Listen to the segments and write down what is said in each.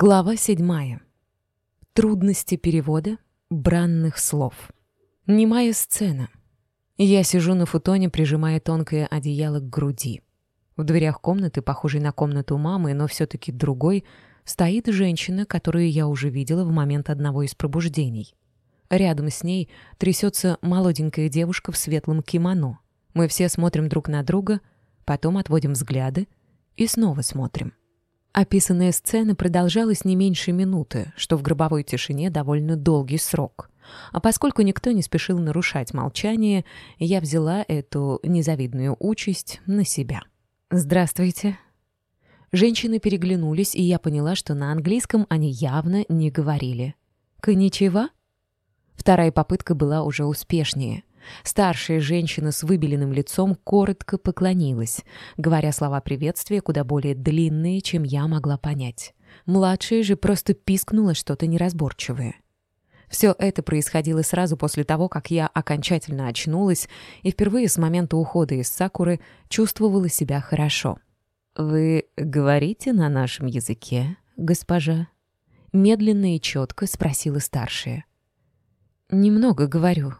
Глава седьмая. Трудности перевода бранных слов. Немая сцена. Я сижу на футоне, прижимая тонкое одеяло к груди. В дверях комнаты, похожей на комнату мамы, но все-таки другой, стоит женщина, которую я уже видела в момент одного из пробуждений. Рядом с ней трясется молоденькая девушка в светлом кимоно. Мы все смотрим друг на друга, потом отводим взгляды и снова смотрим. Описанная сцена продолжалась не меньше минуты, что в гробовой тишине довольно долгий срок. А поскольку никто не спешил нарушать молчание, я взяла эту незавидную участь на себя. «Здравствуйте». Женщины переглянулись, и я поняла, что на английском они явно не говорили. «Коничева?» Вторая попытка была уже успешнее. Старшая женщина с выбеленным лицом коротко поклонилась, говоря слова приветствия куда более длинные, чем я могла понять. Младшая же просто пискнула что-то неразборчивое. Все это происходило сразу после того, как я окончательно очнулась и впервые с момента ухода из Сакуры чувствовала себя хорошо. «Вы говорите на нашем языке, госпожа?» Медленно и четко спросила старшая. «Немного говорю,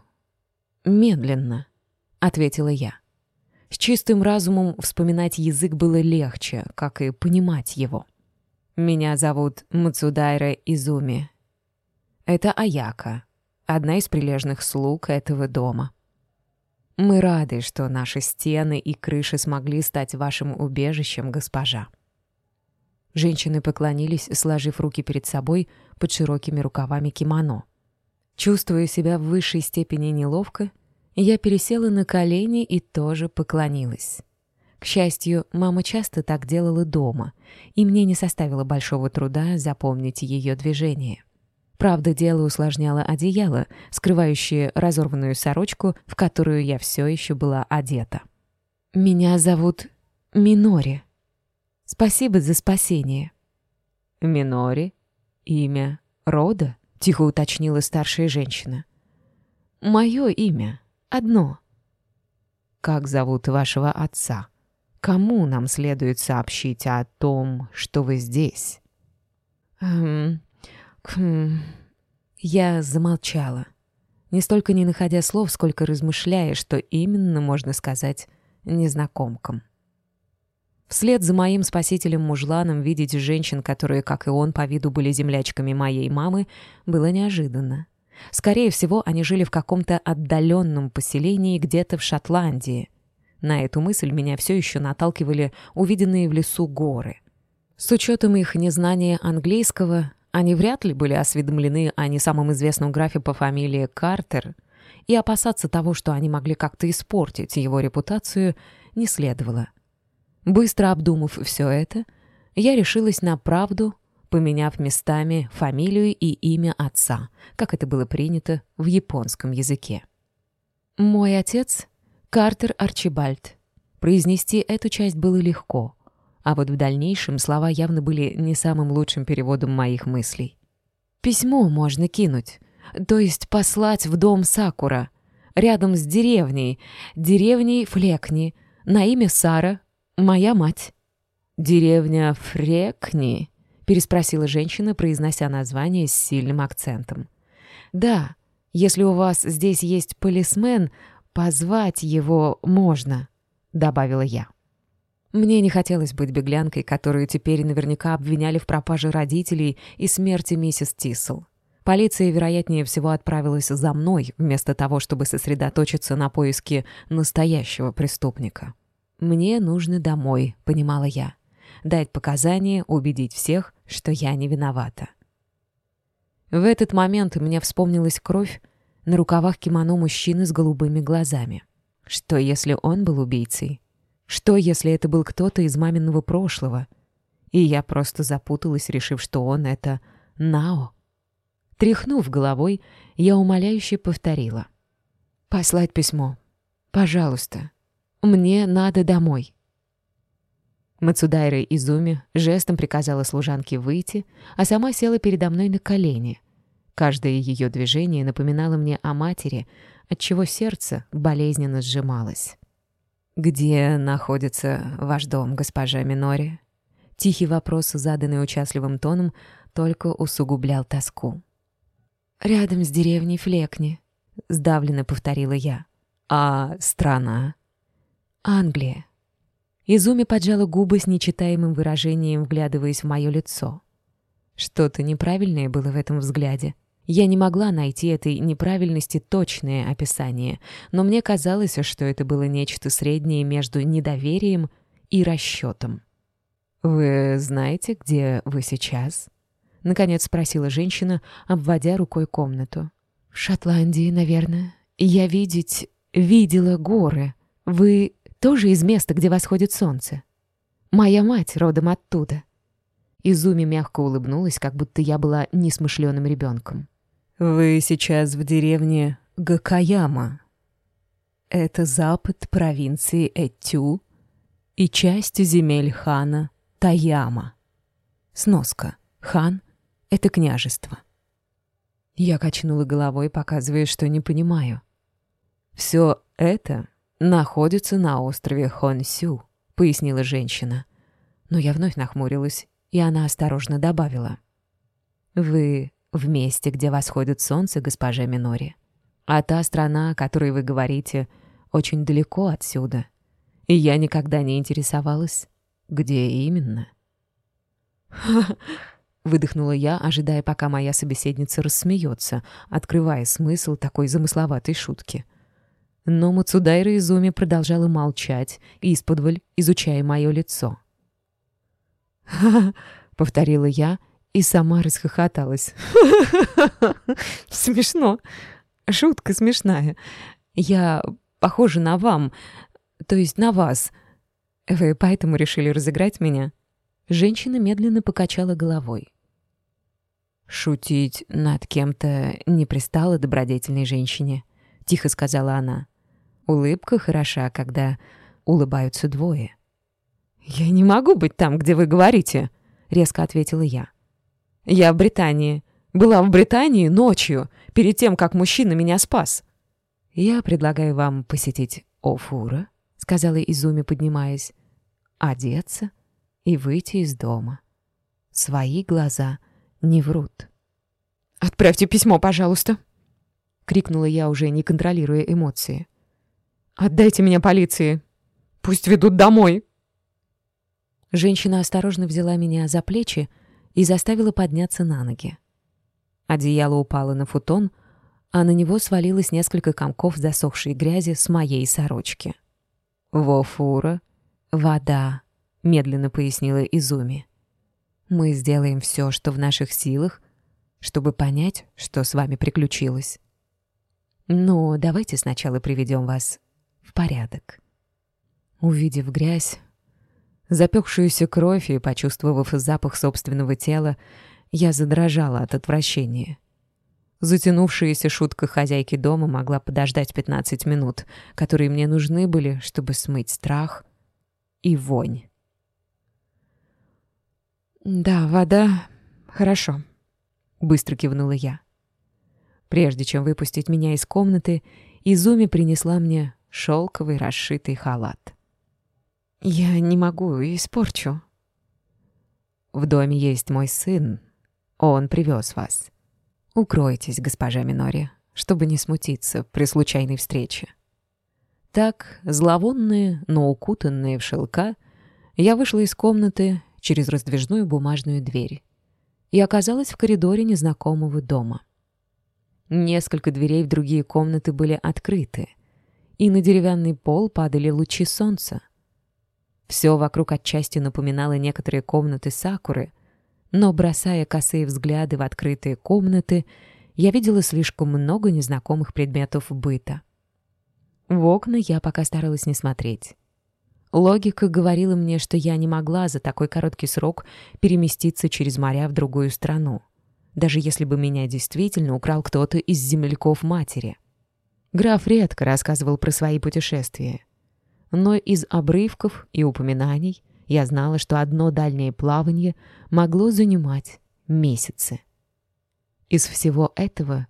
«Медленно», — ответила я. С чистым разумом вспоминать язык было легче, как и понимать его. «Меня зовут Мацудайра Изуми. Это Аяка, одна из прилежных слуг этого дома. Мы рады, что наши стены и крыши смогли стать вашим убежищем, госпожа». Женщины поклонились, сложив руки перед собой под широкими рукавами кимоно. Чувствуя себя в высшей степени неловко, я пересела на колени и тоже поклонилась. К счастью, мама часто так делала дома, и мне не составило большого труда запомнить ее движение. Правда, дело усложняло одеяло, скрывающее разорванную сорочку, в которую я все еще была одета. «Меня зовут Минори. Спасибо за спасение». «Минори? Имя рода?» — тихо уточнила старшая женщина. «Мое имя. Одно». «Как зовут вашего отца? Кому нам следует сообщить о том, что вы здесь?» «Хм... Хм...» Я замолчала, не столько не находя слов, сколько размышляя, что именно можно сказать незнакомкам. Вслед за моим спасителем-мужланом видеть женщин, которые, как и он, по виду были землячками моей мамы, было неожиданно. Скорее всего, они жили в каком-то отдаленном поселении где-то в Шотландии. На эту мысль меня все еще наталкивали увиденные в лесу горы. С учетом их незнания английского, они вряд ли были осведомлены о не самом известном графе по фамилии Картер, и опасаться того, что они могли как-то испортить его репутацию, не следовало. Быстро обдумав все это, я решилась на правду, поменяв местами фамилию и имя отца, как это было принято в японском языке. «Мой отец — Картер Арчибальд». Произнести эту часть было легко, а вот в дальнейшем слова явно были не самым лучшим переводом моих мыслей. «Письмо можно кинуть, то есть послать в дом Сакура, рядом с деревней, деревней Флекни, на имя Сара «Моя мать». «Деревня Фрекни?» — переспросила женщина, произнося название с сильным акцентом. «Да, если у вас здесь есть полисмен, позвать его можно», — добавила я. Мне не хотелось быть беглянкой, которую теперь наверняка обвиняли в пропаже родителей и смерти миссис Тисел. Полиция, вероятнее всего, отправилась за мной, вместо того, чтобы сосредоточиться на поиске настоящего преступника. «Мне нужно домой», — понимала я. «Дать показания, убедить всех, что я не виновата». В этот момент мне вспомнилась кровь на рукавах кимоно мужчины с голубыми глазами. Что, если он был убийцей? Что, если это был кто-то из маминого прошлого? И я просто запуталась, решив, что он — это Нао. Тряхнув головой, я умоляюще повторила. «Послать письмо. Пожалуйста». Мне надо домой». Мацудайра Изуми жестом приказала служанке выйти, а сама села передо мной на колени. Каждое ее движение напоминало мне о матери, отчего сердце болезненно сжималось. «Где находится ваш дом, госпожа Минори?» Тихий вопрос, заданный участливым тоном, только усугублял тоску. «Рядом с деревней Флекни», — сдавленно повторила я. «А страна?» «Англия». Изуми поджала губы с нечитаемым выражением, вглядываясь в мое лицо. Что-то неправильное было в этом взгляде. Я не могла найти этой неправильности точное описание, но мне казалось, что это было нечто среднее между недоверием и расчетом. «Вы знаете, где вы сейчас?» — наконец спросила женщина, обводя рукой комнату. «В Шотландии, наверное. Я видеть... видела горы. Вы тоже из места, где восходит солнце? Моя мать родом оттуда». Изуми мягко улыбнулась, как будто я была несмышленым ребенком. «Вы сейчас в деревне Гакаяма. Это запад провинции Этю и часть земель хана Таяма. Сноска. Хан — это княжество. Я качнула головой, показывая, что не понимаю. «Все это находится на острове Хонсю», — пояснила женщина. Но я вновь нахмурилась, и она осторожно добавила. «Вы в месте, где восходит солнце, госпожа Минори. А та страна, о которой вы говорите, очень далеко отсюда. И я никогда не интересовалась, «Где именно?» выдохнула я, ожидая, пока моя собеседница рассмеется, открывая смысл такой замысловатой шутки. Но Мацудайра Изуми продолжала молчать, исподволь изучая мое лицо. «Ха-ха!» — повторила я и сама расхохоталась. «Смешно. Шутка смешная. Я похожа на вам, то есть на вас. Вы поэтому решили разыграть меня?» Женщина медленно покачала головой. «Шутить над кем-то не пристало добродетельной женщине», — тихо сказала она. «Улыбка хороша, когда улыбаются двое». «Я не могу быть там, где вы говорите», — резко ответила я. «Я в Британии. Была в Британии ночью, перед тем, как мужчина меня спас». «Я предлагаю вам посетить Офура», — сказала Изуми, поднимаясь одеться и выйти из дома. Свои глаза не врут. «Отправьте письмо, пожалуйста!» — крикнула я, уже не контролируя эмоции. «Отдайте меня полиции! Пусть ведут домой!» Женщина осторожно взяла меня за плечи и заставила подняться на ноги. Одеяло упало на футон, а на него свалилось несколько комков засохшей грязи с моей сорочки. Вофура «Вода», — медленно пояснила Изуми. «Мы сделаем все, что в наших силах, чтобы понять, что с вами приключилось. Но давайте сначала приведем вас в порядок». Увидев грязь, запекшуюся кровь и почувствовав запах собственного тела, я задрожала от отвращения. Затянувшаяся шутка хозяйки дома могла подождать 15 минут, которые мне нужны были, чтобы смыть страх и вонь. «Да, вода... Хорошо», — быстро кивнула я. Прежде чем выпустить меня из комнаты, Изуми принесла мне шелковый расшитый халат. «Я не могу, испорчу». «В доме есть мой сын. Он привез вас. Укройтесь, госпожа Минори, чтобы не смутиться при случайной встрече». Так, зловонные, но укутанные в шелка, я вышла из комнаты через раздвижную бумажную дверь и оказалась в коридоре незнакомого дома. Несколько дверей в другие комнаты были открыты, и на деревянный пол падали лучи солнца. Все вокруг отчасти напоминало некоторые комнаты Сакуры, но, бросая косые взгляды в открытые комнаты, я видела слишком много незнакомых предметов быта. В окна я пока старалась не смотреть. Логика говорила мне, что я не могла за такой короткий срок переместиться через моря в другую страну, даже если бы меня действительно украл кто-то из земляков матери. Граф редко рассказывал про свои путешествия. Но из обрывков и упоминаний я знала, что одно дальнее плавание могло занимать месяцы. Из всего этого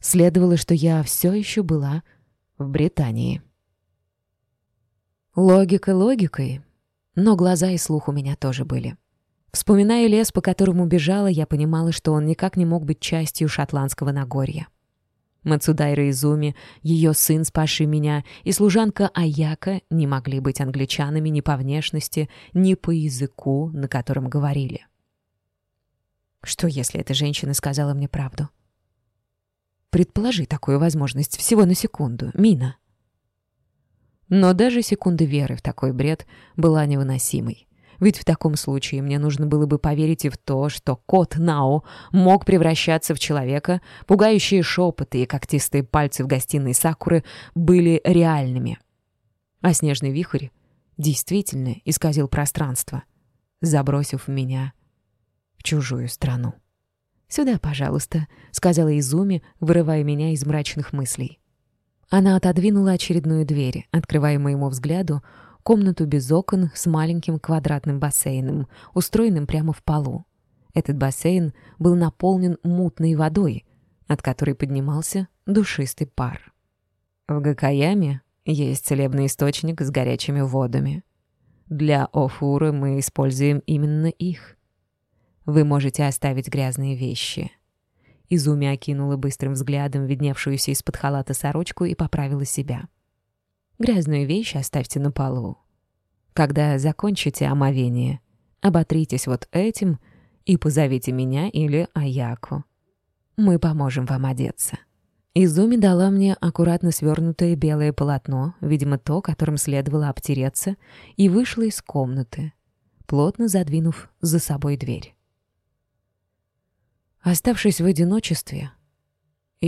следовало, что я все еще была в Британии. Логика логикой, но глаза и слух у меня тоже были. Вспоминая лес, по которому бежала, я понимала, что он никак не мог быть частью шотландского Нагорья. Мацудайра Изуми, ее сын, спасший меня, и служанка Аяка не могли быть англичанами ни по внешности, ни по языку, на котором говорили. Что, если эта женщина сказала мне правду? Предположи такую возможность всего на секунду, Мина. Но даже секунда веры в такой бред была невыносимой. Ведь в таком случае мне нужно было бы поверить и в то, что кот Нао мог превращаться в человека, пугающие шепоты и когтистые пальцы в гостиной Сакуры были реальными. А снежный вихрь действительно исказил пространство, забросив меня в чужую страну. «Сюда, пожалуйста», — сказала Изуми, вырывая меня из мрачных мыслей. Она отодвинула очередную дверь, открывая моему взгляду комнату без окон с маленьким квадратным бассейном, устроенным прямо в полу. Этот бассейн был наполнен мутной водой, от которой поднимался душистый пар. В Гакаяме есть целебный источник с горячими водами. Для офуры мы используем именно их. Вы можете оставить грязные вещи. Изуми окинула быстрым взглядом видневшуюся из-под халата сорочку и поправила себя. Грязную вещь оставьте на полу. Когда закончите омовение, оботритесь вот этим и позовите меня или Аяку. Мы поможем вам одеться». Изуми дала мне аккуратно свернутое белое полотно, видимо, то, которым следовало обтереться, и вышла из комнаты, плотно задвинув за собой дверь. Оставшись в одиночестве,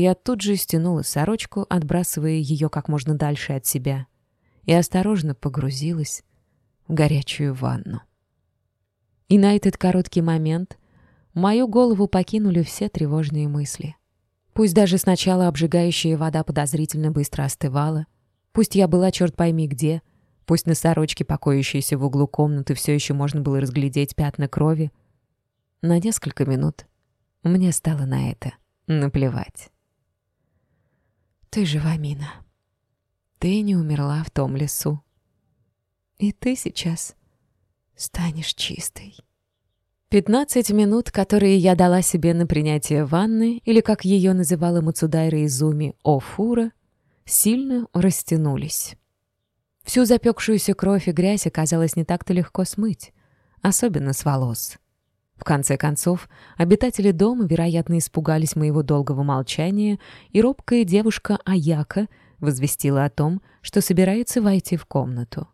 я тут же стянула сорочку, отбрасывая ее как можно дальше от себя, и осторожно погрузилась в горячую ванну. И на этот короткий момент мою голову покинули все тревожные мысли. Пусть даже сначала обжигающая вода подозрительно быстро остывала, пусть я была черт пойми где, пусть на сорочке, покоящейся в углу комнаты, все еще можно было разглядеть пятна крови, на несколько минут мне стало на это наплевать. Ты жива, Мина. Ты не умерла в том лесу. И ты сейчас станешь чистой. Пятнадцать минут, которые я дала себе на принятие ванны, или, как ее называла Мацудайра Изуми, Офура, сильно растянулись. Всю запекшуюся кровь и грязь оказалось не так-то легко смыть, особенно с волос. В конце концов, обитатели дома, вероятно, испугались моего долгого молчания, и робкая девушка Аяка возвестила о том, что собирается войти в комнату.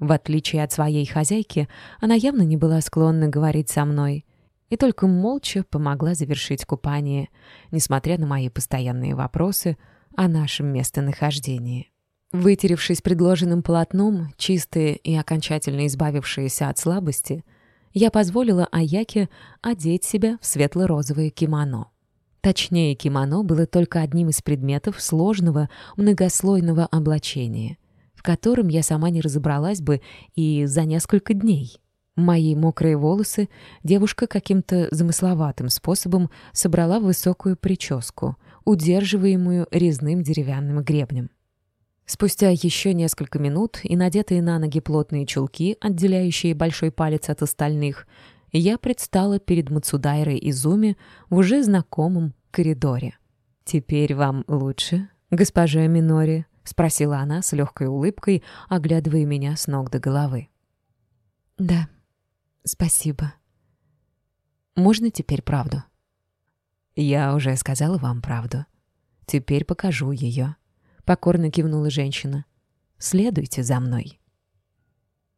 В отличие от своей хозяйки, она явно не была склонна говорить со мной и только молча помогла завершить купание, несмотря на мои постоянные вопросы о нашем местонахождении. Вытеревшись предложенным полотном, чистые и окончательно избавившиеся от слабости — я позволила Аяке одеть себя в светло-розовое кимоно. Точнее, кимоно было только одним из предметов сложного многослойного облачения, в котором я сама не разобралась бы и за несколько дней. Мои мокрые волосы девушка каким-то замысловатым способом собрала в высокую прическу, удерживаемую резным деревянным гребнем. Спустя еще несколько минут и надетые на ноги плотные чулки, отделяющие большой палец от остальных, я предстала перед Мацудайрой Изуми в уже знакомом коридоре. «Теперь вам лучше, госпожа Минори?» — спросила она с легкой улыбкой, оглядывая меня с ног до головы. «Да, спасибо. Можно теперь правду?» «Я уже сказала вам правду. Теперь покажу ее». — покорно кивнула женщина. «Следуйте за мной».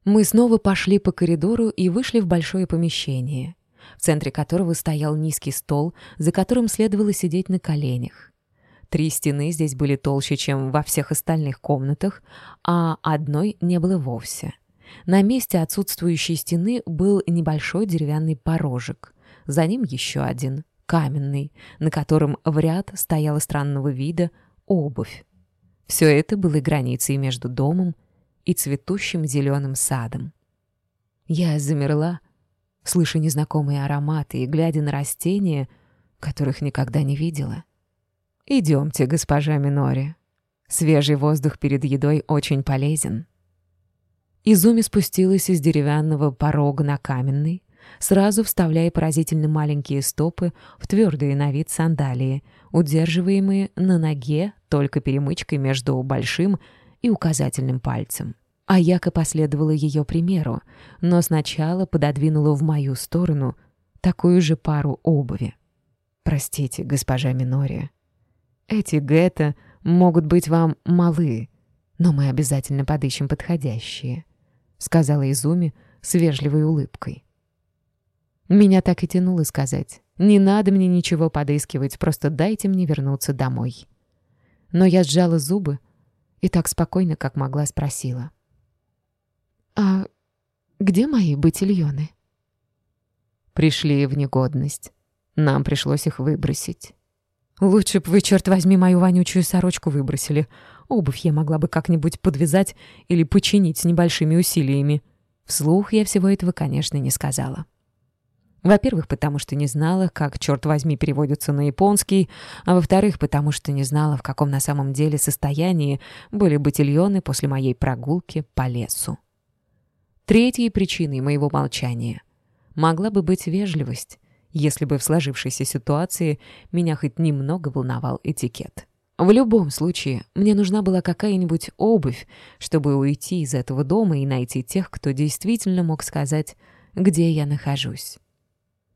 Мы снова пошли по коридору и вышли в большое помещение, в центре которого стоял низкий стол, за которым следовало сидеть на коленях. Три стены здесь были толще, чем во всех остальных комнатах, а одной не было вовсе. На месте отсутствующей стены был небольшой деревянный порожек. За ним еще один, каменный, на котором в ряд стояла странного вида обувь. Все это было границей между домом и цветущим зеленым садом. Я замерла, слыша незнакомые ароматы и глядя на растения, которых никогда не видела. «Идемте, госпожа Минори. Свежий воздух перед едой очень полезен». Изуми спустилась из деревянного порога на каменный, сразу вставляя поразительно маленькие стопы в твердые на вид сандалии, удерживаемые на ноге только перемычкой между большим и указательным пальцем. А Яка последовала ее примеру, но сначала пододвинула в мою сторону такую же пару обуви. «Простите, госпожа Минори, эти гетто могут быть вам малы, но мы обязательно подыщем подходящие», — сказала Изуми с вежливой улыбкой. Меня так и тянуло сказать. «Не надо мне ничего подыскивать, просто дайте мне вернуться домой». Но я сжала зубы и так спокойно, как могла, спросила. «А где мои ботильоны?» «Пришли в негодность. Нам пришлось их выбросить». «Лучше б вы, черт возьми, мою вонючую сорочку выбросили. Обувь я могла бы как-нибудь подвязать или починить с небольшими усилиями». Вслух я всего этого, конечно, не сказала. Во-первых, потому что не знала, как, черт возьми, переводится на японский, а во-вторых, потому что не знала, в каком на самом деле состоянии были ботильоны после моей прогулки по лесу. Третьей причиной моего молчания могла бы быть вежливость, если бы в сложившейся ситуации меня хоть немного волновал этикет. В любом случае, мне нужна была какая-нибудь обувь, чтобы уйти из этого дома и найти тех, кто действительно мог сказать, где я нахожусь.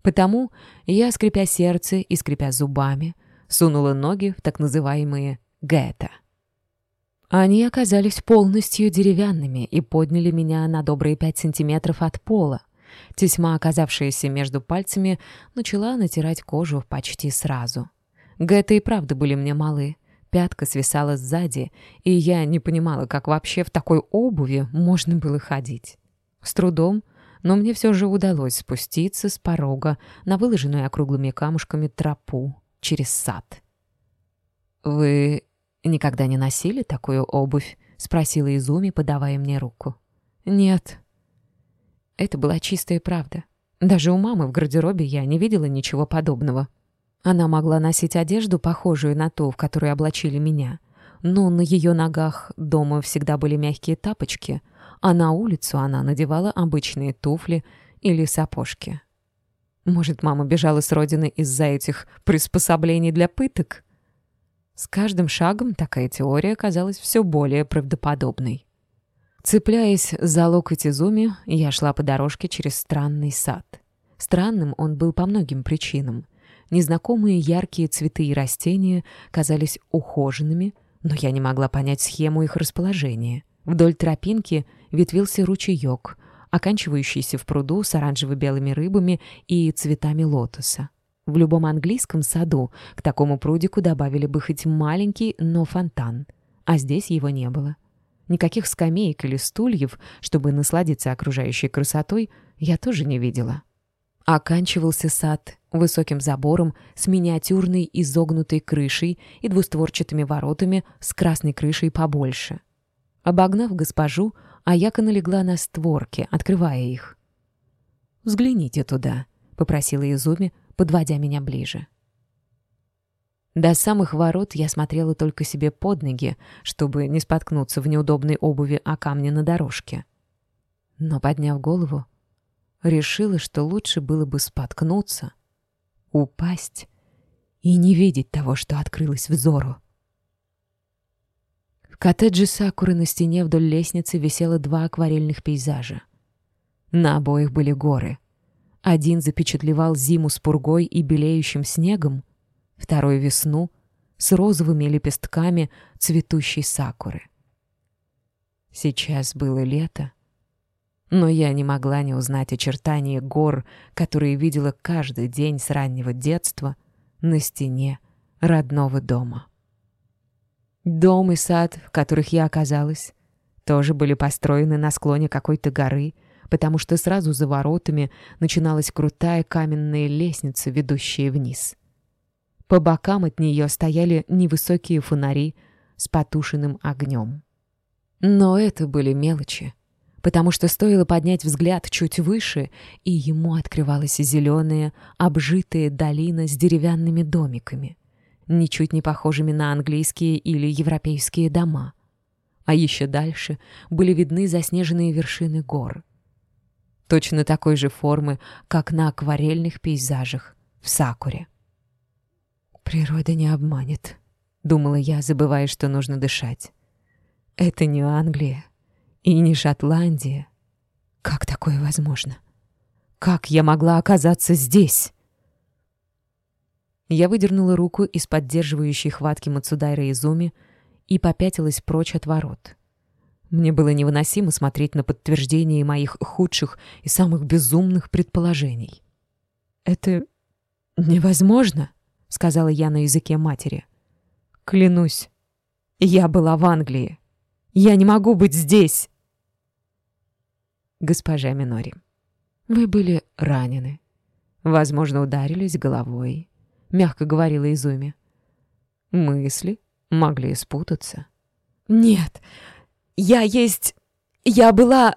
Потому я, скрипя сердце и скрипя зубами, сунула ноги в так называемые гетто. Они оказались полностью деревянными и подняли меня на добрые пять сантиметров от пола. Тесьма, оказавшаяся между пальцами, начала натирать кожу почти сразу. Гэты и правда были мне малы. Пятка свисала сзади, и я не понимала, как вообще в такой обуви можно было ходить. С трудом, но мне все же удалось спуститься с порога на выложенную округлыми камушками тропу через сад. «Вы никогда не носили такую обувь?» — спросила Изуми, подавая мне руку. «Нет». Это была чистая правда. Даже у мамы в гардеробе я не видела ничего подобного. Она могла носить одежду, похожую на ту, в которую облачили меня. Но на ее ногах дома всегда были мягкие тапочки, а на улицу она надевала обычные туфли или сапожки. Может, мама бежала с родины из-за этих приспособлений для пыток? С каждым шагом такая теория казалась все более правдоподобной. Цепляясь за локоть Изуми, я шла по дорожке через странный сад. Странным он был по многим причинам. Незнакомые яркие цветы и растения казались ухоженными, но я не могла понять схему их расположения. Вдоль тропинки ветвился ручеек, оканчивающийся в пруду с оранжево-белыми рыбами и цветами лотоса. В любом английском саду к такому прудику добавили бы хоть маленький, но фонтан, а здесь его не было. Никаких скамеек или стульев, чтобы насладиться окружающей красотой, я тоже не видела. Оканчивался сад высоким забором с миниатюрной изогнутой крышей и двустворчатыми воротами с красной крышей побольше — Обогнав госпожу, Аяка налегла на створки, открывая их. «Взгляните туда», — попросила Изуми, подводя меня ближе. До самых ворот я смотрела только себе под ноги, чтобы не споткнуться в неудобной обуви о камне на дорожке. Но, подняв голову, решила, что лучше было бы споткнуться, упасть и не видеть того, что открылось взору. Коттедже Сакуры на стене вдоль лестницы висело два акварельных пейзажа. На обоих были горы. Один запечатлевал зиму с пургой и белеющим снегом, второй — весну с розовыми лепестками цветущей сакуры. Сейчас было лето, но я не могла не узнать очертания гор, которые видела каждый день с раннего детства на стене родного дома. Дом и сад, в которых я оказалась, тоже были построены на склоне какой-то горы, потому что сразу за воротами начиналась крутая каменная лестница, ведущая вниз. По бокам от нее стояли невысокие фонари с потушенным огнем. Но это были мелочи, потому что стоило поднять взгляд чуть выше, и ему открывалась зеленая, обжитая долина с деревянными домиками ничуть не похожими на английские или европейские дома. А еще дальше были видны заснеженные вершины гор. точно такой же формы, как на акварельных пейзажах в Сакуре. «Природа не обманет», — думала я, забывая, что нужно дышать. «Это не Англия и не Шотландия. Как такое возможно? Как я могла оказаться здесь?» Я выдернула руку из поддерживающей хватки Мацудайра Изуми и попятилась прочь от ворот. Мне было невыносимо смотреть на подтверждение моих худших и самых безумных предположений. «Это невозможно», — сказала я на языке матери. «Клянусь, я была в Англии. Я не могу быть здесь!» «Госпожа Минори, вы были ранены. Возможно, ударились головой», — мягко говорила Изуми. «Мысли могли спутаться». «Нет, я есть... Я была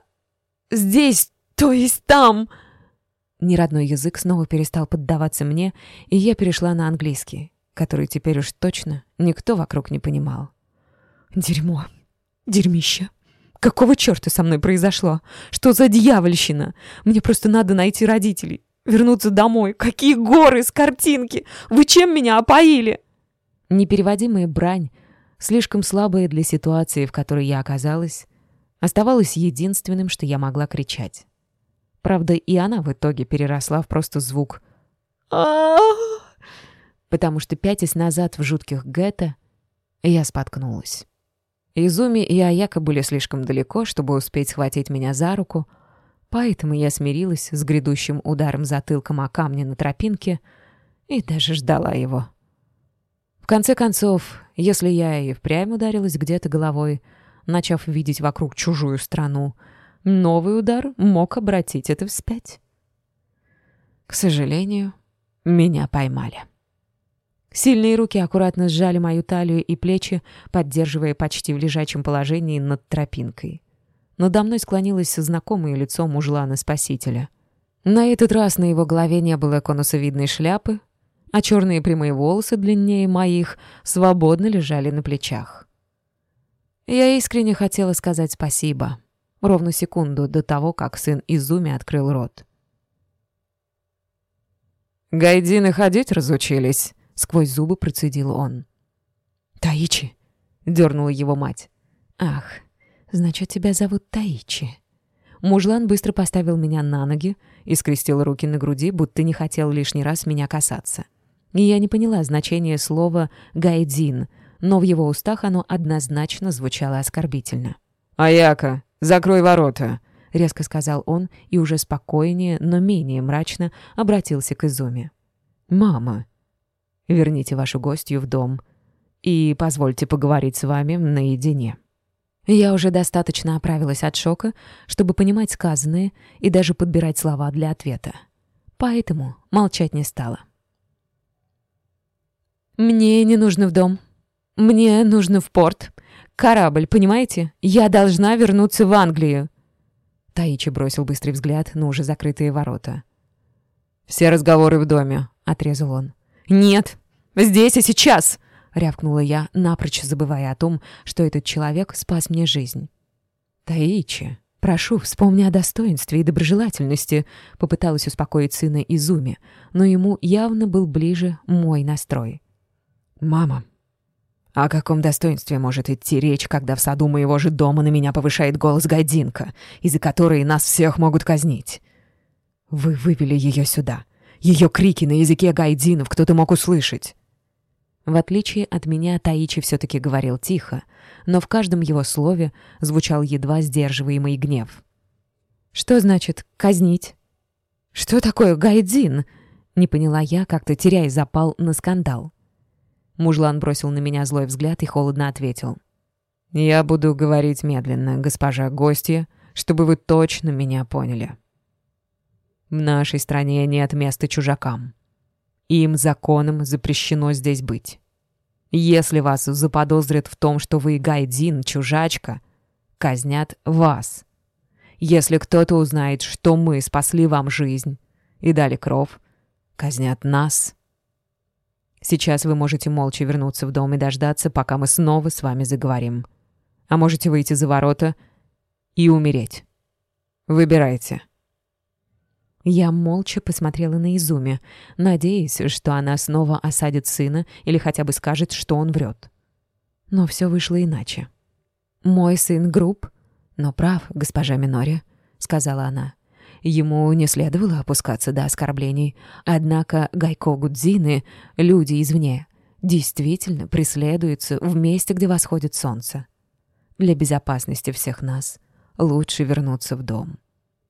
здесь, то есть там...» Неродной язык снова перестал поддаваться мне, и я перешла на английский, который теперь уж точно никто вокруг не понимал. «Дерьмо! Дерьмище! Какого черта со мной произошло? Что за дьявольщина? Мне просто надо найти родителей, вернуться домой. Какие горы с картинки! Вы чем меня опоили?» Непереводимая брань, слишком слабая для ситуации, в которой я оказалась, оставалась единственным, что я могла кричать. Правда, и она в итоге переросла в просто звук потому что, пятясь назад в жутких гетто, я споткнулась. Изуми и Аяка были слишком далеко, чтобы успеть схватить меня за руку, поэтому я смирилась с грядущим ударом затылком о камни на тропинке и даже ждала его. В конце концов, если я и впрямь ударилась где-то головой, начав видеть вокруг чужую страну, новый удар мог обратить это вспять. К сожалению, меня поймали. Сильные руки аккуратно сжали мою талию и плечи, поддерживая почти в лежачем положении над тропинкой. Надо мной склонилось знакомое лицо мужлана-спасителя. На этот раз на его голове не было конусовидной шляпы, а черные прямые волосы длиннее моих свободно лежали на плечах. Я искренне хотела сказать спасибо — ровно секунду до того, как сын Изуми открыл рот. «Гайдины ходить разучились», — сквозь зубы процедил он. «Таичи», — дернула его мать. «Ах, значит, тебя зовут Таичи». Мужлан быстро поставил меня на ноги и скрестил руки на груди, будто не хотел лишний раз меня касаться. И я не поняла значения слова «гайдин», но в его устах оно однозначно звучало оскорбительно. «Аяка, «Закрой ворота», — резко сказал он и уже спокойнее, но менее мрачно обратился к Изуме. «Мама, верните вашу гостью в дом и позвольте поговорить с вами наедине». Я уже достаточно оправилась от шока, чтобы понимать сказанное и даже подбирать слова для ответа. Поэтому молчать не стала. «Мне не нужно в дом. Мне нужно в порт. Корабль, понимаете? Я должна вернуться в Англию!» Таичи бросил быстрый взгляд на уже закрытые ворота. «Все разговоры в доме», — отрезал он. «Нет, здесь и сейчас!» — рявкнула я, напрочь забывая о том, что этот человек спас мне жизнь. «Таичи, прошу, вспомни о достоинстве и доброжелательности», — попыталась успокоить сына Изуми, но ему явно был ближе мой настрой. «Мама, о каком достоинстве может идти речь, когда в саду моего же дома на меня повышает голос Гайдинка, из-за которой нас всех могут казнить? Вы вывели ее сюда. Ее крики на языке гайдинов кто-то мог услышать. В отличие от меня, Таичи все-таки говорил тихо, но в каждом его слове звучал едва сдерживаемый гнев. «Что значит «казнить»?» «Что такое гайдин?» — не поняла я, как-то теряя запал на скандал. Мужлан бросил на меня злой взгляд и холодно ответил. «Я буду говорить медленно, госпожа гостья, чтобы вы точно меня поняли. В нашей стране нет места чужакам. Им законом запрещено здесь быть. Если вас заподозрят в том, что вы гайдин, чужачка, казнят вас. Если кто-то узнает, что мы спасли вам жизнь и дали кров, казнят нас». Сейчас вы можете молча вернуться в дом и дождаться, пока мы снова с вами заговорим. А можете выйти за ворота и умереть. Выбирайте. Я молча посмотрела на Изуми, надеясь, что она снова осадит сына или хотя бы скажет, что он врет. Но все вышло иначе. «Мой сын груб, но прав, госпожа Минори», — сказала она. Ему не следовало опускаться до оскорблений. Однако Гайко Гудзины, люди извне, действительно преследуются в месте, где восходит солнце. Для безопасности всех нас лучше вернуться в дом.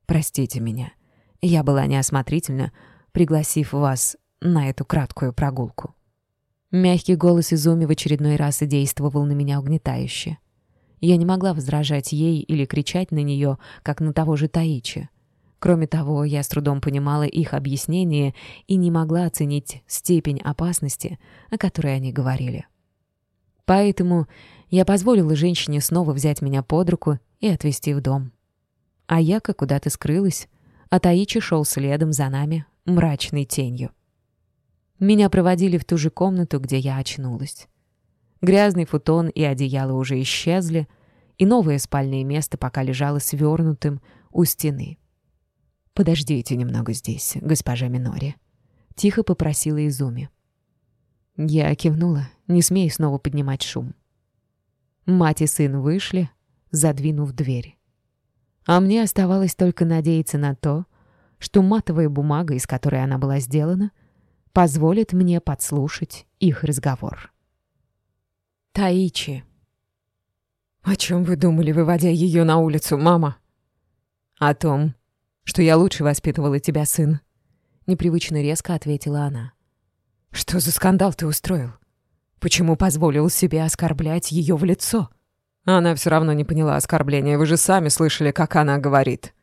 Простите меня. Я была неосмотрительна, пригласив вас на эту краткую прогулку. Мягкий голос Изуми в очередной раз действовал на меня угнетающе. Я не могла возражать ей или кричать на нее, как на того же Таичи. Кроме того, я с трудом понимала их объяснение и не могла оценить степень опасности, о которой они говорили. Поэтому я позволила женщине снова взять меня под руку и отвезти в дом. А Яка куда-то скрылась, а Таичи шел следом за нами мрачной тенью. Меня проводили в ту же комнату, где я очнулась. Грязный футон и одеяло уже исчезли, и новое спальное место пока лежало свернутым у стены. «Подождите немного здесь, госпожа Минори», — тихо попросила Изуми. Я кивнула, не смея снова поднимать шум. Мать и сын вышли, задвинув дверь. А мне оставалось только надеяться на то, что матовая бумага, из которой она была сделана, позволит мне подслушать их разговор. Таичи. «О чем вы думали, выводя ее на улицу, мама?» «О том, что я лучше воспитывала тебя, сын», — непривычно резко ответила она. «Что за скандал ты устроил? Почему позволил себе оскорблять ее в лицо?» Она все равно не поняла оскорбления. Вы же сами слышали, как она говорит.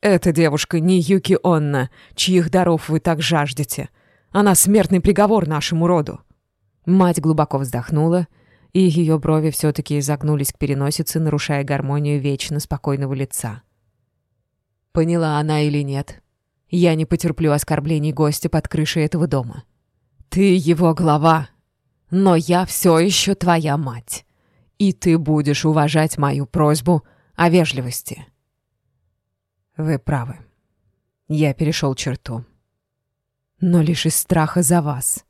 Эта девушка не Юки Онна, чьих даров вы так жаждете. Она смертный приговор нашему роду. Мать глубоко вздохнула, и ее брови все-таки изогнулись к переносице, нарушая гармонию вечно спокойного лица. Поняла она или нет? Я не потерплю оскорблений гостя под крышей этого дома. Ты его глава, но я все еще твоя мать и ты будешь уважать мою просьбу о вежливости. Вы правы. Я перешел черту. Но лишь из страха за вас.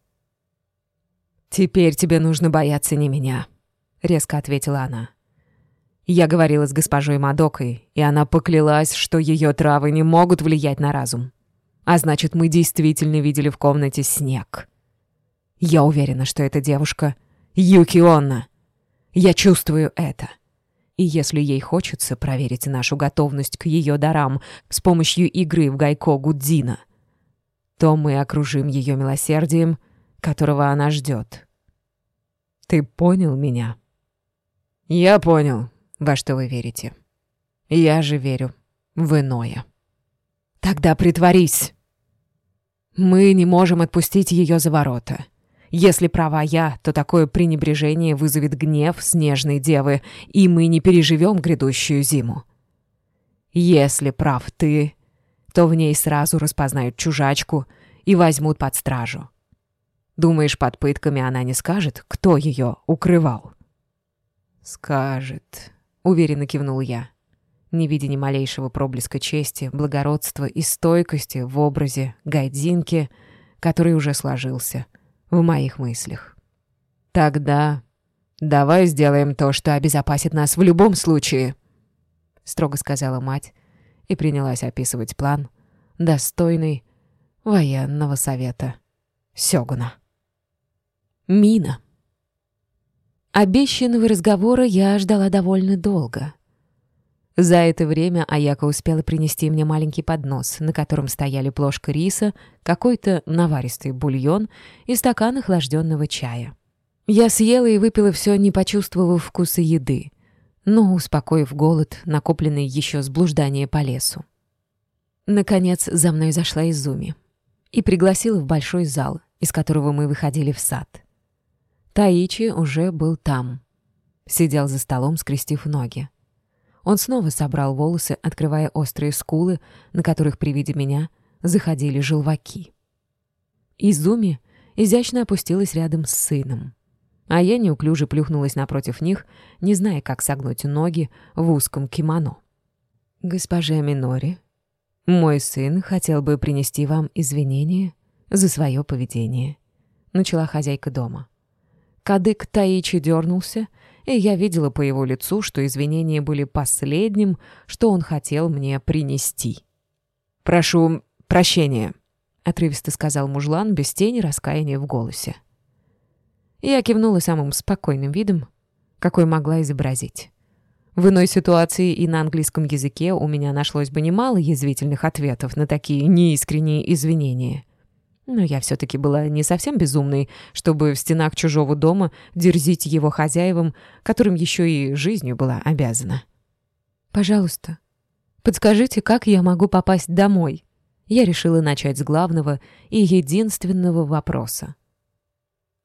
Теперь тебе нужно бояться не меня, резко ответила она. Я говорила с госпожой Мадокой, и она поклялась, что ее травы не могут влиять на разум. А значит, мы действительно видели в комнате снег. Я уверена, что эта девушка — Юки Онна. Я чувствую это. И если ей хочется проверить нашу готовность к ее дарам с помощью игры в гайко Гудзина, то мы окружим ее милосердием, которого она ждет. Ты понял меня? Я понял, во что вы верите. Я же верю в иное. Тогда притворись. Мы не можем отпустить ее за ворота. Если права я, то такое пренебрежение вызовет гнев снежной девы, и мы не переживем грядущую зиму. Если прав ты, то в ней сразу распознают чужачку и возьмут под стражу. Думаешь, под пытками она не скажет, кто ее укрывал? «Скажет», — уверенно кивнул я, не видя ни малейшего проблеска чести, благородства и стойкости в образе гайдинки, который уже сложился — в моих мыслях. «Тогда давай сделаем то, что обезопасит нас в любом случае», — строго сказала мать и принялась описывать план, достойный военного совета Сёгуна. Мина. Обещанного разговора я ждала довольно долго — за это время Аяка успела принести мне маленький поднос, на котором стояли плошка риса, какой-то наваристый бульон и стакан охлажденного чая. Я съела и выпила все, не почувствовав вкуса еды, но успокоив голод, накопленный еще с блуждания по лесу. Наконец за мной зашла Изуми и пригласила в большой зал, из которого мы выходили в сад. Таичи уже был там. Сидел за столом, скрестив ноги. Он снова собрал волосы, открывая острые скулы, на которых при виде меня заходили желваки. Изуми изящно опустилась рядом с сыном, а я неуклюже плюхнулась напротив них, не зная, как согнуть ноги в узком кимоно. «Госпожа Минори, Мой сын хотел бы принести вам извинения за свое поведение», — начала хозяйка дома. Кадык Таичи дернулся, и я видела по его лицу, что извинения были последним, что он хотел мне принести. «Прошу прощения», — отрывисто сказал мужлан без тени раскаяния в голосе. Я кивнула самым спокойным видом, какой могла изобразить. В иной ситуации и на английском языке у меня нашлось бы немало язвительных ответов на такие неискренние извинения. Но я все-таки была не совсем безумной, чтобы в стенах чужого дома дерзить его хозяевам, которым еще и жизнью была обязана. «Пожалуйста, подскажите, как я могу попасть домой?» Я решила начать с главного и единственного вопроса.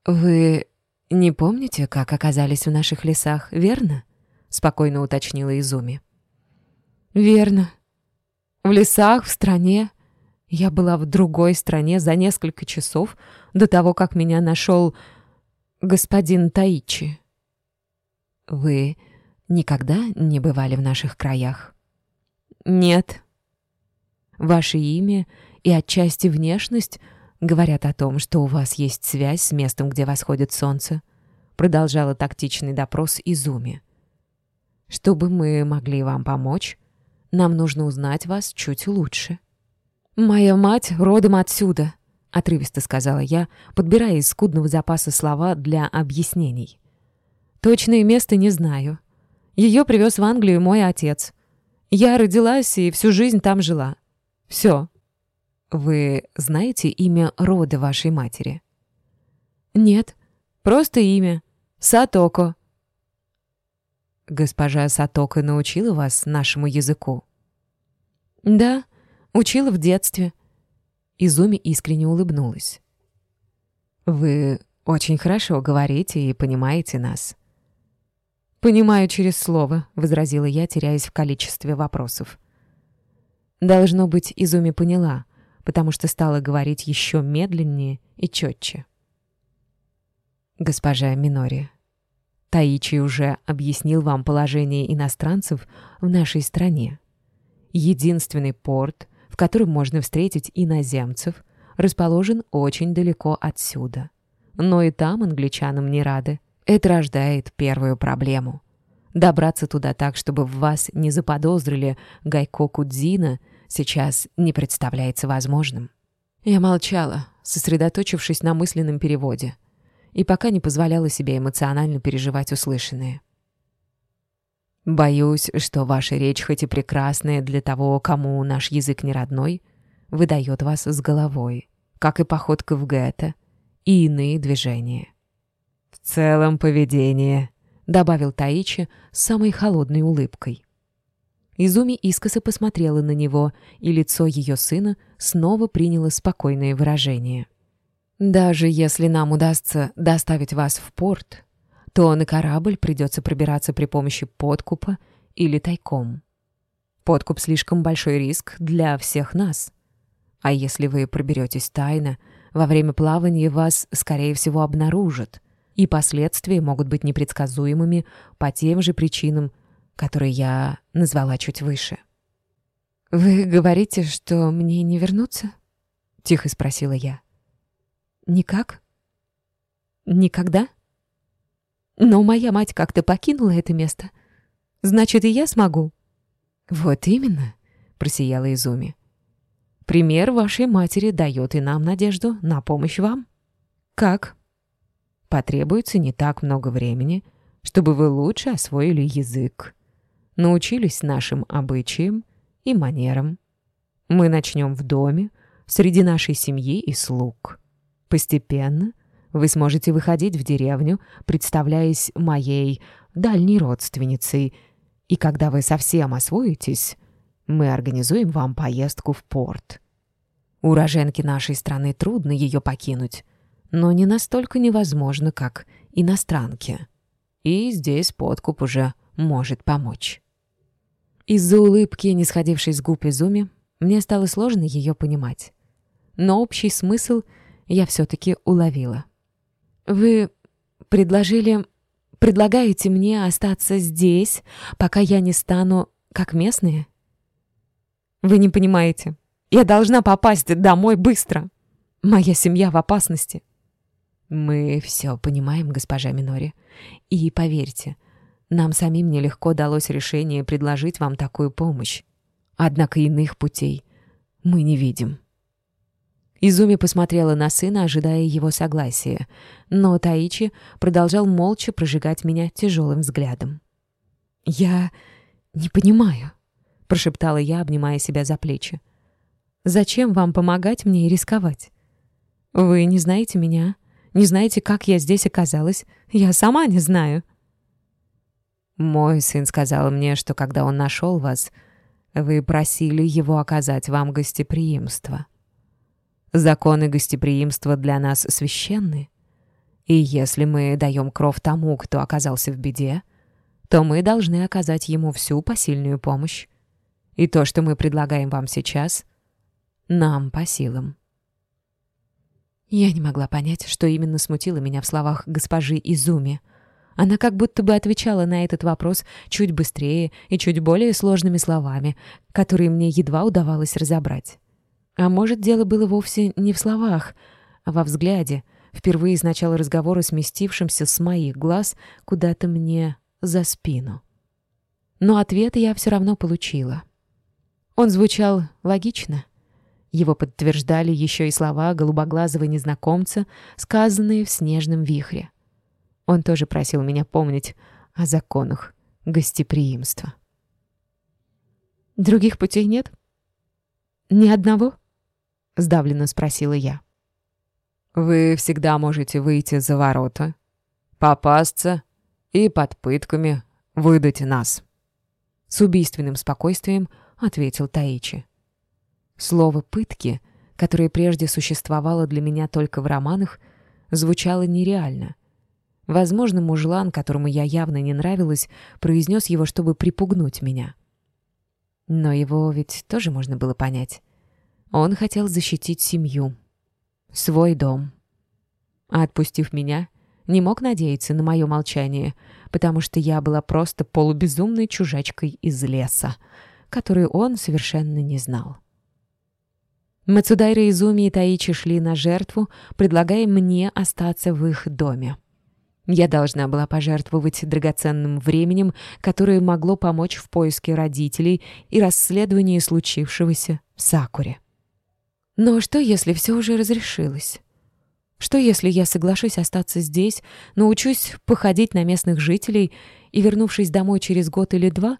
«Вы не помните, как оказались в наших лесах, верно?» — спокойно уточнила Изуми. «Верно. В лесах, в стране, я была в другой стране за несколько часов до того, как меня нашел господин Таичи. Вы никогда не бывали в наших краях? Нет. Ваше имя и отчасти внешность говорят о том, что у вас есть связь с местом, где восходит солнце, продолжала тактичный допрос Изуми. Чтобы мы могли вам помочь, нам нужно узнать вас чуть лучше. «Моя мать родом отсюда», — отрывисто сказала я, подбирая из скудного запаса слова для объяснений. «Точное место не знаю. Ее привез в Англию мой отец. Я родилась и всю жизнь там жила. Все». «Вы знаете имя рода вашей матери?» «Нет, просто имя. Сатоко». «Госпожа Сатоко научила вас нашему языку?» «Да». Учила в детстве». Изуми искренне улыбнулась. «Вы очень хорошо говорите и понимаете нас». «Понимаю через слово», — возразила я, теряясь в количестве вопросов. Должно быть, Изуми поняла, потому что стала говорить еще медленнее и четче. «Госпожа Минори, Таичи уже объяснил вам положение иностранцев в нашей стране. Единственный порт, в котором можно встретить иноземцев, расположен очень далеко отсюда. Но и там англичанам не рады. Это рождает первую проблему. Добраться туда так, чтобы в вас не заподозрили Гайкоку Дзина, сейчас не представляется возможным. Я молчала, сосредоточившись на мысленном переводе, и пока не позволяла себе эмоционально переживать услышанное. Боюсь, что ваша речь, хоть и прекрасная для того, кому наш язык не родной, выдает вас с головой, как и походка в гетто и иные движения. «В целом поведение», — добавил Таичи с самой холодной улыбкой. Изуми искоса посмотрела на него, и лицо ее сына снова приняло спокойное выражение. «Даже если нам удастся доставить вас в порт, то на корабль придется пробираться при помощи подкупа или тайком. Подкуп слишком большой риск для всех нас. А если вы проберетесь тайно, во время плавания вас, скорее всего, обнаружат, и последствия могут быть непредсказуемыми по тем же причинам, которые я назвала чуть выше. «Вы говорите, что мне не вернуться?» — тихо спросила я. «Никак? Никогда?» Но моя мать как-то покинула это место. Значит, и я смогу». «Вот именно», — просияла Изуми. «Пример вашей матери дает и нам надежду на помощь вам». «Как?» «Потребуется не так много времени, чтобы вы лучше освоили язык, научились нашим обычаям и манерам. Мы начнем в доме, среди нашей семьи и слуг. Постепенно — вы сможете выходить в деревню, представляясь моей дальней родственницей, и когда вы совсем освоитесь, мы организуем вам поездку в порт. Уроженке нашей страны трудно ее покинуть, но не настолько невозможно, как иностранке. И здесь подкуп уже может помочь. Из-за улыбки, не сходившей с губ Изуми, мне стало сложно ее понимать. Но общий смысл я все-таки уловила. «Вы предложили... предлагаете мне остаться здесь, пока я не стану как местные?» Вы не понимаете. Я должна попасть домой быстро. Моя семья в опасности. Мы все понимаем, госпожа Минори. И поверьте, нам самим нелегко далось решение предложить вам такую помощь. Однако иных путей мы не видим. Изуми посмотрела на сына, ожидая его согласия, но Таичи продолжал молча прожигать меня тяжелым взглядом. «Я не понимаю», — прошептала я, обнимая себя за плечи. «Зачем вам помогать мне и рисковать? Вы не знаете меня, не знаете, как я здесь оказалась. Я сама не знаю». «Мой сын сказал мне, что когда он нашел вас, вы просили его оказать вам гостеприимство. Законы гостеприимства для нас священны, и если мы даем кров тому, кто оказался в беде, то мы должны оказать ему всю посильную помощь. И то, что мы предлагаем вам сейчас, нам по силам». Я не могла понять, что именно смутило меня в словах госпожи Изуми — она как будто бы отвечала на этот вопрос чуть быстрее и чуть более сложными словами, которые мне едва удавалось разобрать. А может, дело было вовсе не в словах, а во взгляде, впервые с начала разговора сместившимся с моих глаз куда-то мне за спину. Но ответ я все равно получила. Он звучал логично. Его подтверждали еще и слова голубоглазого незнакомца, сказанные в снежном вихре. Он тоже просил меня помнить о законах гостеприимства. «Других путей нет? Ни одного?» — сдавленно спросила я. «Вы всегда можете выйти за ворота, попасться и под пытками выдать нас», — с убийственным спокойствием ответил Таичи. Слово «пытки», которое прежде существовало для меня только в романах, звучало нереально — Возможно, мужлан, которому я явно не нравилась, произнес его, чтобы припугнуть меня. Но его ведь тоже можно было понять. Он хотел защитить семью, свой дом. А отпустив меня, не мог надеяться на мое молчание, потому что я была просто полубезумной чужачкой из леса, которую он совершенно не знал. Мацудайра Изуми и Таичи шли на жертву, предлагая мне остаться в их доме. Я должна была пожертвовать драгоценным временем, которое могло помочь в поиске родителей и расследовании случившегося в Сакуре. Но что, если все уже разрешилось? Что, если я соглашусь остаться здесь, научусь походить на местных жителей и, вернувшись домой через год или два,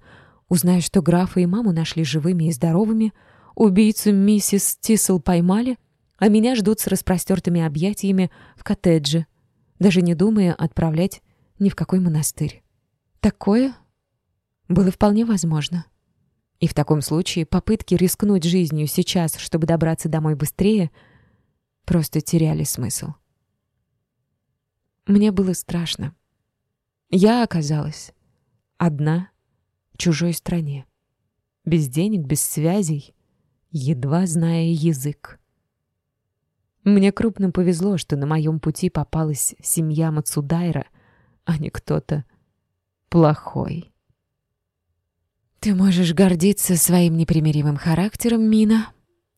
узнаю, что графа и маму нашли живыми и здоровыми, убийцу миссис Тисел поймали, а меня ждут с распростертыми объятиями в коттедже — даже не думая отправлять ни в какой монастырь. Такое было вполне возможно. И в таком случае попытки рискнуть жизнью сейчас, чтобы добраться домой быстрее, просто теряли смысл. Мне было страшно. Я оказалась одна в чужой стране, без денег, без связей, едва зная язык. Мне крупно повезло, что на моем пути попалась семья Мацудайра, а не кто-то плохой. Ты можешь гордиться своим непримиримым характером, Мина,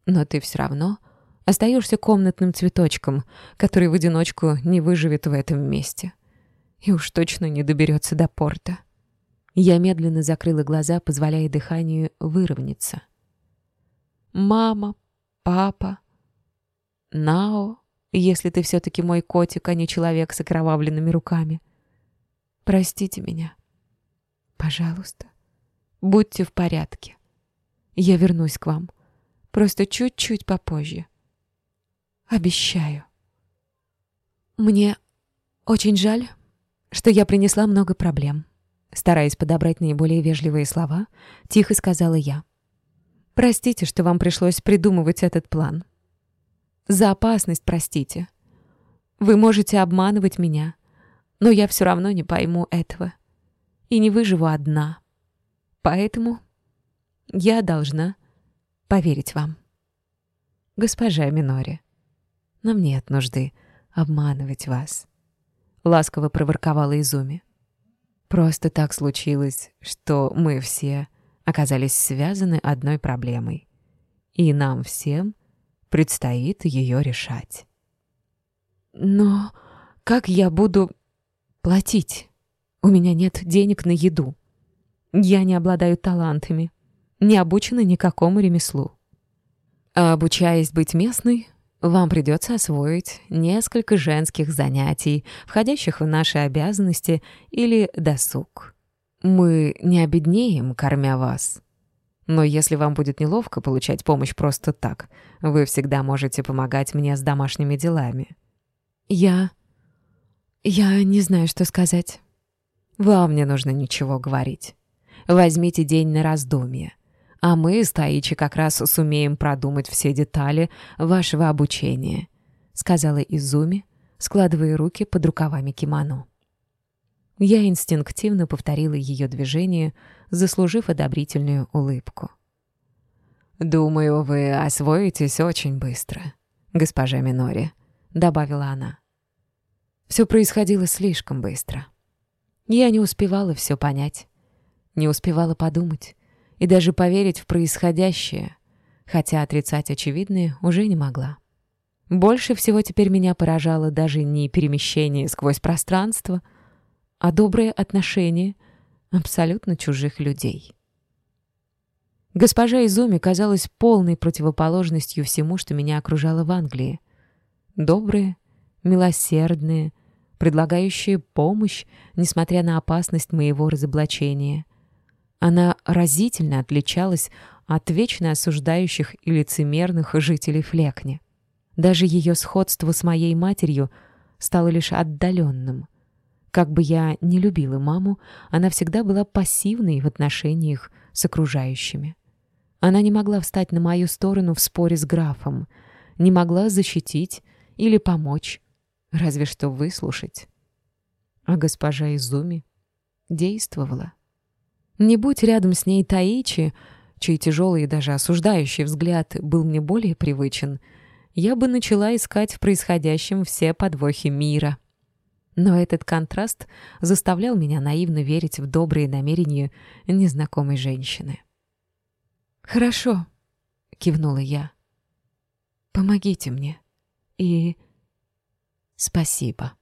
но ты все равно остаешься комнатным цветочком, который в одиночку не выживет в этом месте. И уж точно не доберется до порта. Я медленно закрыла глаза, позволяя дыханию выровняться. Мама, папа, Нао, если ты все-таки мой котик, а не человек с окровавленными руками. Простите меня. Пожалуйста, будьте в порядке. Я вернусь к вам. Просто чуть-чуть попозже. Обещаю. Мне очень жаль, что я принесла много проблем. Стараясь подобрать наиболее вежливые слова, тихо сказала я. Простите, что вам пришлось придумывать этот план. За опасность простите. Вы можете обманывать меня, но я все равно не пойму этого. И не выживу одна. Поэтому я должна поверить вам. Госпожа Минори, нам нет нужды обманывать вас. Ласково проворковала Изуми. Просто так случилось, что мы все оказались связаны одной проблемой. и нам всем предстоит ее решать. Но как я буду платить? У меня нет денег на еду. Я не обладаю талантами, не обучена никакому ремеслу. А обучаясь быть местной, вам придется освоить несколько женских занятий, входящих в наши обязанности или досуг. Мы не обеднеем, кормя вас. Но если вам будет неловко получать помощь просто так, вы всегда можете помогать мне с домашними делами. Я... я не знаю, что сказать. Вам не нужно ничего говорить. Возьмите день на раздумье. А мы с Таичи как раз сумеем продумать все детали вашего обучения», — сказала Изуми, складывая руки под рукавами кимоно. Я инстинктивно повторила ее движение, заслужив одобрительную улыбку. «Думаю, вы освоитесь очень быстро, госпожа Минори», — добавила она. Все происходило слишком быстро. Я не успевала все понять, не успевала подумать и даже поверить в происходящее, хотя отрицать очевидное уже не могла. Больше всего теперь меня поражало даже не перемещение сквозь пространство, а доброе отношение абсолютно чужих людей. Госпожа Изуми казалась полной противоположностью всему, что меня окружало в Англии. Добрая, милосердная, предлагающая помощь, несмотря на опасность моего разоблачения — она разительно отличалась от вечно осуждающих и лицемерных жителей Флекни. Даже ее сходство с моей матерью стало лишь отдаленным. Как бы я не любила маму, она всегда была пассивной в отношениях с окружающими. Она не могла встать на мою сторону в споре с графом, не могла защитить или помочь, разве что выслушать. А госпожа Изуми действовала. Не будь рядом с ней Таичи, чей тяжелый и даже осуждающий взгляд был мне более привычен, я бы начала искать в происходящем все подвохи мира. Но этот контраст заставлял меня наивно верить в добрые намерения незнакомой женщины. «Хорошо», — кивнула я. «Помогите мне. И спасибо».